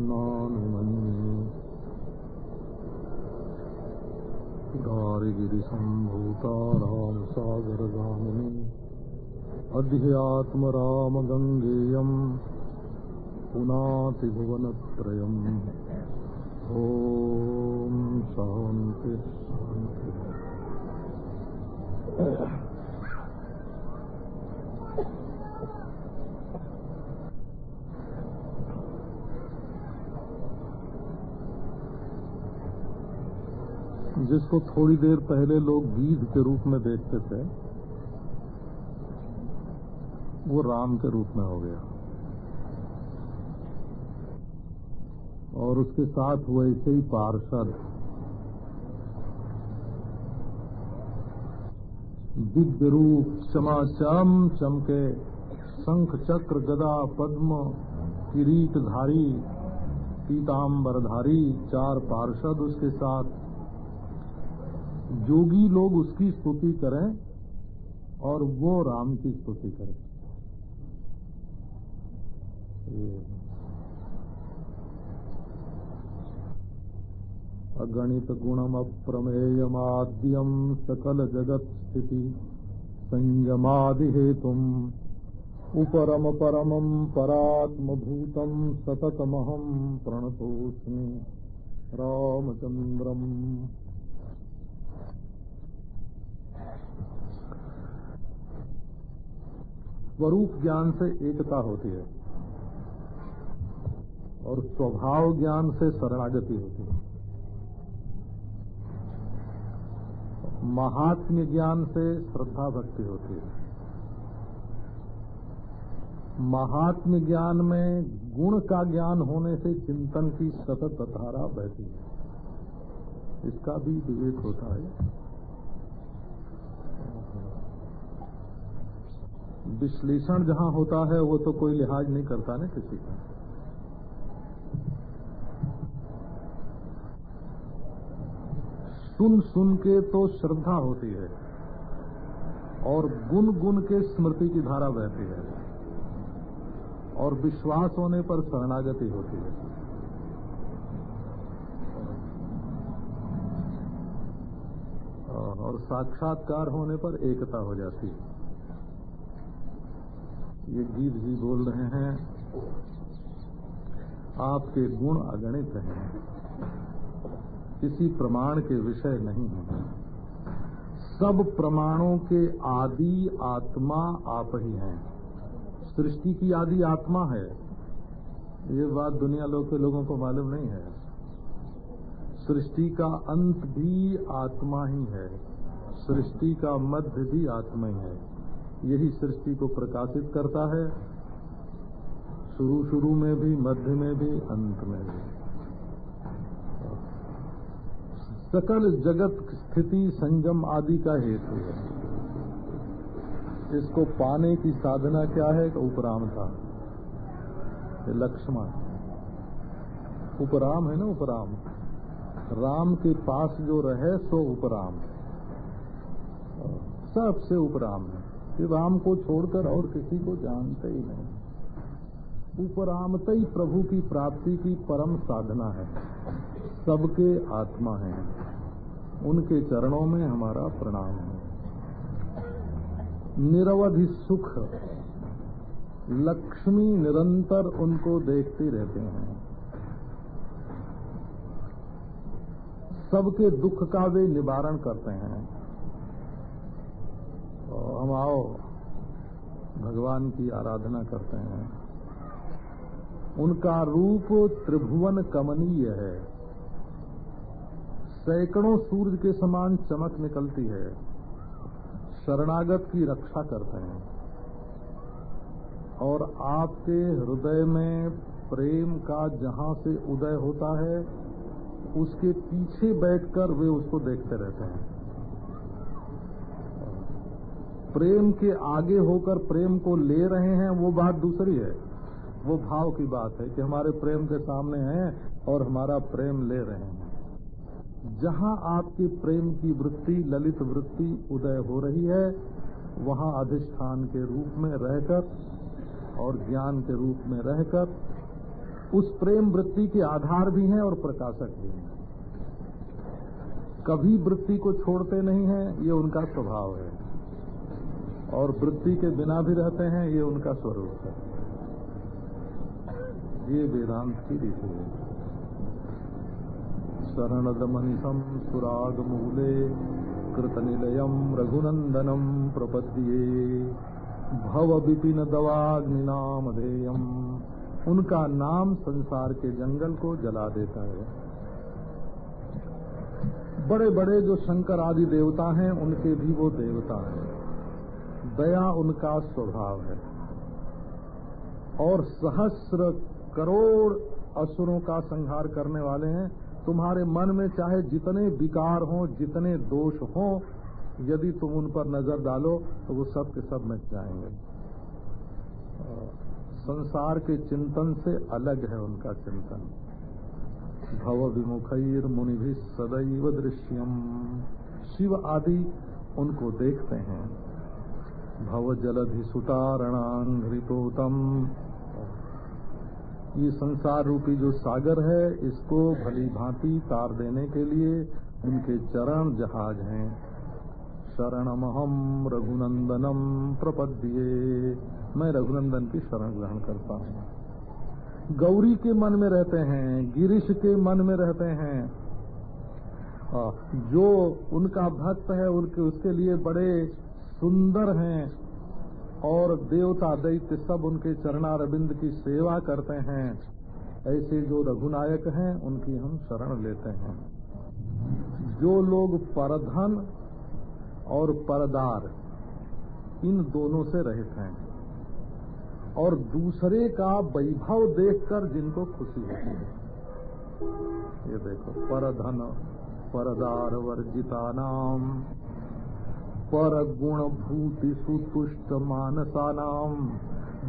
नानुमन्ये। दारिगिरिसम्भूता रामसागरगामिनी अध्यात्मरामगङ्गेयम्। पुनातिभुवनत्रयम्। ॐ शान्ति। शान्ति। जिसको थोड़ी देर पहले लोग गीध के रूप में देखते थे, वो राम के रूप में हो गया। और उसके साथ वैसे ही पार्षद। दिव्य रूप चमाचम चमके, शंख चक्र गदा पद्म किरीटधारी पीताम्बरधारी चार पार्षद उसके साथ। जोगी लोग उसकी स्तुति करें और वो राम की स्तुति करें। अगणित गुणम अप्रमेयमाद्यम सकल जगत स्थिति संयमादि हेतु उपरम परम परात्म भूतम सततमहम प्रणतोस्मी रामचंद्रम स्वरूप ज्ञान से एकता होती है और स्वभाव ज्ञान से शरणागति होती है। महात्म्य ज्ञान से श्रद्धा भक्ति होती है। महात्म्य ज्ञान में गुण का ज्ञान होने से चिंतन की सतत धारा बहती है। इसका भी विवेक होता है। विश्लेषण जहाँ होता है, वो तो कोई लिहाज नहीं करता ना किसी का। सुन सुन के तो श्रद्धा होती है, और गुन गुन के स्मृति की धारा बहती है, और विश्वास होने पर शरणागति होती है। और साक्षात्कार होने पर एकता हो जाती है। ये गीत जी बोल रहे हैं। आपके गुण अगणित हैं। किसी प्रमाण के विषय नहीं है। सब प्रमाणों के आदि आत्मा आप ही हैं। सृष्टि की आदि आत्मा है। ये बात दुनिया लोग के लोगों को मालूम नहीं है। सृष्टि का अंत भी आत्मा ही है। सृष्टि का मध्य भी आत्मा ही है। यही सृष्टि को प्रकाशित करता है। शुरू शुरू में भी, मध्य में भी, अंत में भी। सकल जगत स्थिति संयम आदि का हेतु है। इसको पाने की साधना क्या है? उपराम था लक्ष्मण। उपराम है ना, उपराम। राम के पास जो रहे, सो उपराम। सबसे उपराम है। कि राम को छोड़कर और किसी को जानते ही नहीं। उपरामत ही प्रभु की प्राप्ति की परम साधना है। सबके आत्मा है। उनके चरणों में हमारा प्रणाम है। निरवधि सुख, लक्ष्मी निरंतर उनको देखते रहते हैं। सबके दुख का वे निवारण करते हैं। और हम आओ। भगवान की आराधना करते हैं। उनका रूप त्रिभुवन कमनीय है। सैकड़ों सूर्य के समान चमक निकलती है। शरणागत की रक्षा करते हैं। और आपके हृदय में प्रेम का जहाँ से उदय होता है, उसके पीछे बैठकर वे उसको देखते रहते हैं। प्रेम के आगे होकर प्रेम को ले रहे हैं, वो बात दूसरी है। वो भाव की बात है कि हमारे प्रेम के सामने हैं और हमारा प्रेम ले रहे हैं। जहाँ आपके प्रेम की वृत्ति, ललित वृत्ति उदय हो रही है, वहाँ अधिष्ठान के रूप में रहकर और ज्ञान के रूप में रहकर उस प्रेम वृत्ति के आधार भी हैं और प्रकाशक भी हैं। कभी वृत्ति को छोड़ते नहीं हैं, ये उनका स्वभाव है। और वृत्ति के बिना भी रहते हैं, ये उनका स्वरूप है। ये वेदांत की रीति है। शरणदमनिशम सुराग मूले कृतनिलयम रघुनंदनम प्रपद्ये भव विपिन दवाग्निनाम धेयम उनका नाम संसार के जंगल को जला देता है। बड़े बड़े जो शंकर आदि देवता हैं, उनके भी वो देवता हैं। दया उनका स्वभाव है। और सहस्र करोड़ असुरों का संहार करने वाले हैं। तुम्हारे मन में चाहे जितने विकार हों, जितने दोष हों, यदि तुम उन पर नज़र डालो तो वो सब के सब मिट जाएँगे। संसार के चिंतन से अलग है उनका चिंतन। भव विमुखर मुनि भी सदैव दृश्यम। शिव आदि उनको देखते हैं। भव जलधि सुतारणांघ्रितोतम ये संसार रूपी जो सागर है, इसको भली भांति तार देने के लिए उनके चरण जहाज़ हैं। शरणमहम रघुनंदनम प्रपद्ये। मैं रघुनंदन की शरण ग्रहण करता हूँ। गौरी के मन में रहते हैं, गिरीश के मन में रहते हैं। जो उनका भक्त है, उनके, उसके लिए बड़े सुंदर हैं और देवता दैत्य सब उनके चरणारविंद की सेवा करते हैं। ऐसे जो रघुनायक हैं, उनकी हम शरण लेते हैं। जो लोग परधन और परदार, इन दोनों से रहित हैं। और दूसरे का वैभव देखकर जिनको खुशी होती है। ये देखो, परधन, परदार वर्जिता नाम। पर गुण भूति सुतुष्ट मानसा नाम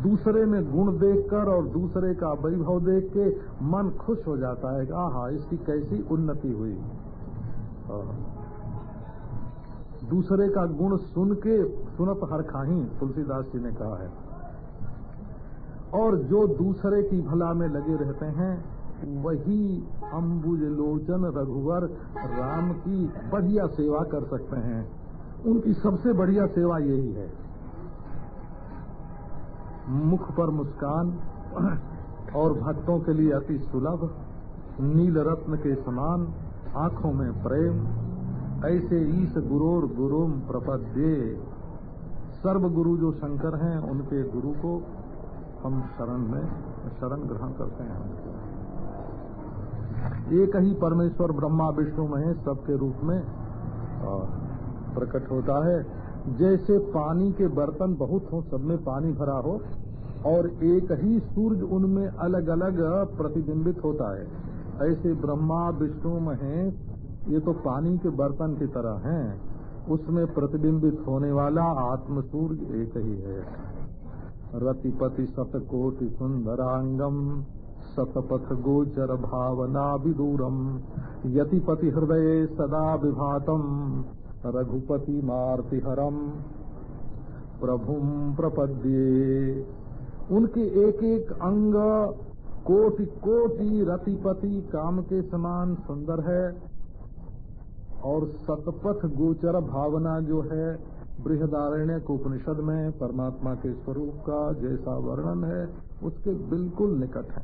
दूसरे में गुण देखकर और दूसरे का वैभव देख के मन खुश हो जाता है आहा, इसकी कैसी उन्नति हुई? दूसरे का गुण सुन के सुनत हर खाही, तुलसीदास जी ने कहा है। और जो दूसरे की भला में लगे रहते हैं, वही अम्बुज लोचन रघुवर राम की बढ़िया सेवा कर सकते हैं। उनकी सबसे बढ़िया सेवा यही है। मुख पर मुस्कान और भक्तों के लिए अति सुलभ, नील रत्न के समान आँखों में प्रेम, ऐसे ईश गुरोर गुरुम प्रपद्ये सर्व गुरु जो शंकर हैं, उनके गुरु को हम शरण में, शरण ग्रहण करते हैं। एक ही परमेश्वर ब्रह्मा विष्णु महेश सबके रूप में प्रकट होता है। जैसे पानी के बर्तन बहुत हो, सब में पानी भरा हो, और एक ही सूर्य उनमें अलग अलग प्रतिबिंबित होता है। ऐसे ब्रह्मा, विष्णु, महेश, ये तो पानी के बर्तन की तरह हैं। उसमें प्रतिबिंबित होने वाला आत्म सूर्य एक ही है। रतिपति सतकोटि सुंदरांगम सतपथ गोचर भावना विदूरम यतिपति हृदय सदा विभातम। रघुपति मार्तिहरम प्रभुम प्रपद्ये। उनके एक एक अंग कोटि कोटि रतिपति काम के समान सुंदर है और सतपथ गोचर भावना जो है, बृहदारण्य उपनिषद में परमात्मा के स्वरूप का जैसा वर्णन है, उसके बिल्कुल निकट है।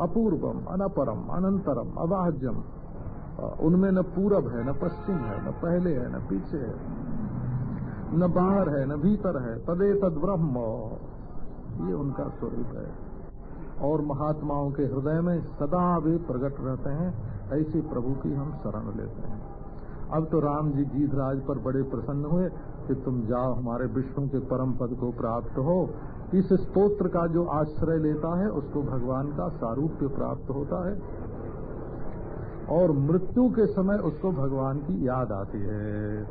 अपूर्वम, अनपरम, अनंतरम अवाह्यम उनमें न पूरब है, न पश्चिम है, न पहले है, न पीछे है, न बाहर है, न भीतर है, तदे तद ब्रह्म। ये उनका स्वरूप है। और महात्माओं के हृदय में सदा वे प्रकट रहते हैं, ऐसे प्रभु की हम शरण लेते हैं। अब तो राम जी गीधराज पर बड़े प्रसन्न हुए कि तुम जाओ, हमारे विष्णु के परम पद को प्राप्त हो। इस स्तोत्र का जो आश्रय लेता है, उसको भगवान का सारूप्य प्राप्त होता है। और मृत्यु के समय उसको भगवान की याद आती है।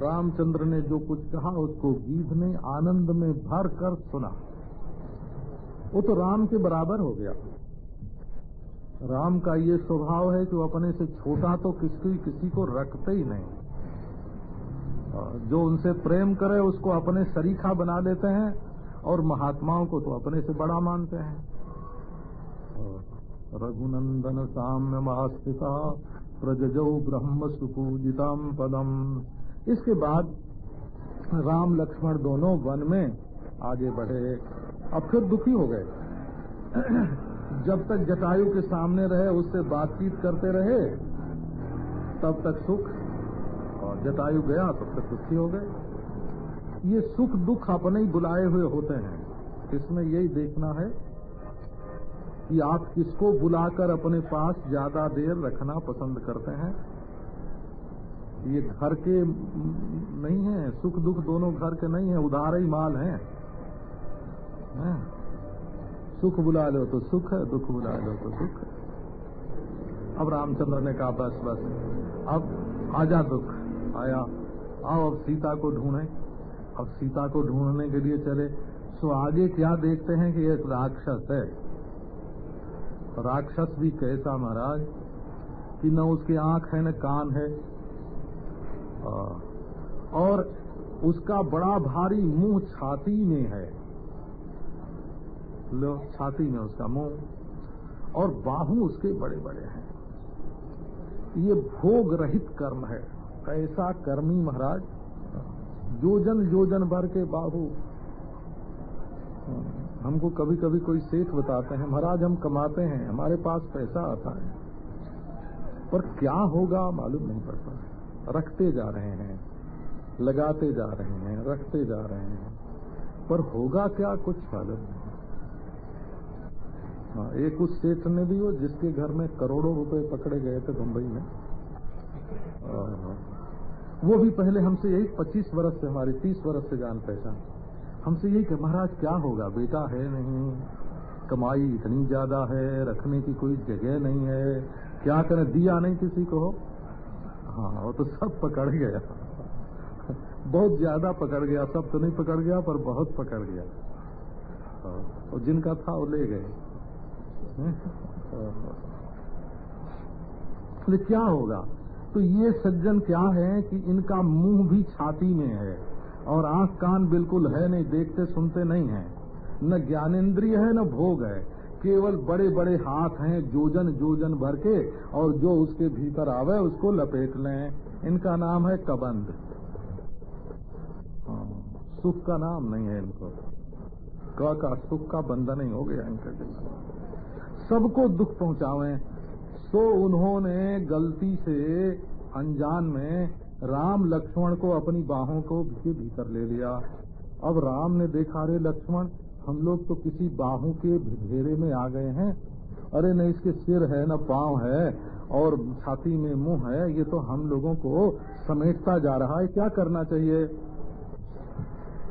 रामचंद्र ने जो कुछ कहा, उसको गीध ने आनंद में भर कर सुना। वो तो राम के बराबर हो गया। राम का ये स्वभाव है कि वो अपने से छोटा तो किसी किसी को रखते ही नहीं। जो उनसे प्रेम करे, उसको अपने शरीखा बना लेते हैं, और महात्माओं को तो अपने से बड़ा मानते हैं। रघुनंदन साम्य महास्थिता प्रजजौ ब्रह्म सुपूजितम पदम। इसके बाद राम, लक्ष्मण दोनों वन में आगे बढ़े। अब फिर दुखी हो गए। जब तक जटायु के सामने रहे, उससे बातचीत करते रहे, तब तक सुख और जटायु गया, तब तक दुखी हो गए। ये सुख दुख अपने ही बुलाए हुए होते हैं। इसमें यही देखना है कि आप किसको बुलाकर अपने पास ज़्यादा देर रखना पसंद करते हैं? ये घर के नहीं है, सुख दुख दोनों घर के नहीं है, उधार ही माल है? सुख बुला लो तो सुख है, दुख बुला लो तो दुख अब रामचंद्र ने कहा, बस बस, अब आजा दुख, आया, आओ अब सीता को ढूंढे। अब सीता को ढूँढने के लिए चले, सो आगे क्या देखते हैं कि एक राक्षस है? राक्षस भी कैसा महाराज, कि न उसकी आँख है, न कान है। और उसका बड़ा भारी मुँह छाती में है। लो, छाती में उसका मुँह। और बाहु उसके बड़े बड़े हैं। ये भोग रहित कर्म है। ऐसा कर्मी महाराज? जोजन जोजन भर के बाहु। हमको कभी कभी कोई सेठ बताते हैं, महाराज, हम कमाते हैं, हमारे पास पैसा आता है। पर क्या होगा मालूम नहीं पड़ता। रखते जा रहे हैं, लगाते जा रहे हैं, रखते जा रहे हैं। पर होगा क्या कुछ मालूम नहीं। हाँ एक उस सेठ ने भी हो जिसके घर में करोड़ों रुपए पकड़े गए थे मुंबई में वो भी पहले हमसे यही 25 वर्ष से, हमारी 30 वर्ष से जान पहचान। हमसे यही कि महाराज, क्या होगा? बेटा है नहीं, कमाई इतनी ज़्यादा है, रखने की कोई जगह नहीं है, क्या करें? दिया नहीं किसी को? हाँ वो तो सब पकड़ गया। बहुत ज़्यादा पकड़ गया, सब तो नहीं पकड़ गया, पर बहुत पकड़ गया। और जिनका था, वो ले गए। तो क्या होगा? तो ये सज्जन क्या है कि इनका मुँह भी छाती में है। और आँख कान बिल्कुल है नहीं देखते सुनते नहीं है। न ज्ञानेन्द्रिय है न भोग है। केवल बड़े बड़े हाथ हैं जोजन जोजन भर के और जो उसके भीतर आवे उसको लपेट लें। इनका नाम है कबंद हाँ, सुख का नाम नहीं है इनको। क का सुख का बंधन ही हो गया इनके सबको दुख पहुंचावे। सो उन्होंने गलती से अनजान में राम लक्ष्मण को अपनी बाहों को के भीतर ले लिया। अब राम ने देखा रे लक्ष्मण, हम लोग तो किसी बाहू के घेरे में आ गए हैं। अरे न इसके सिर है, न पाँव है, और छाती में मुँह है, ये तो हम लोगों को समेटता जा रहा है। क्या करना चाहिए?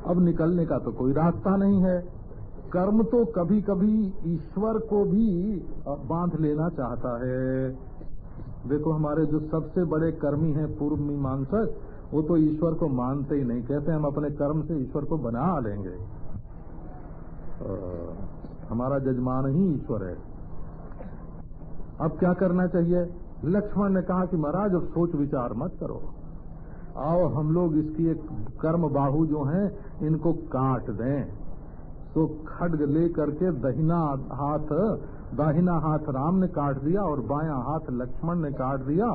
अब निकलने का तो कोई रास्ता नहीं है। कर्म तो कभी कभी ईश्वर को भी बाँध लेना चाहता है। देखो, हमारे जो सबसे बड़े कर्मी हैं पूर्व मीमांसक, वो तो ईश्वर को मानते ही नहीं। कहते हम अपने कर्म से ईश्वर को बना लेंगे। हमारा जजमान ही ईश्वर है। अब क्या करना चाहिए? लक्ष्मण ने कहा कि महाराज, अब सोच विचार मत करो। आओ, हम लोग इसकी एक कर्म बाहु जो हैं, इनको काट दें। तो खड्ग ले करके दहिना हाथ दाहिना हाथ राम ने काट दिया और बाया हाथ लक्ष्मण ने काट दिया।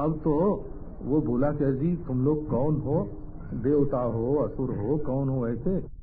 अब तो वो बोला कि जी तुम लोग कौन हो? देवता हो, असुर हो, कौन हो ऐसे?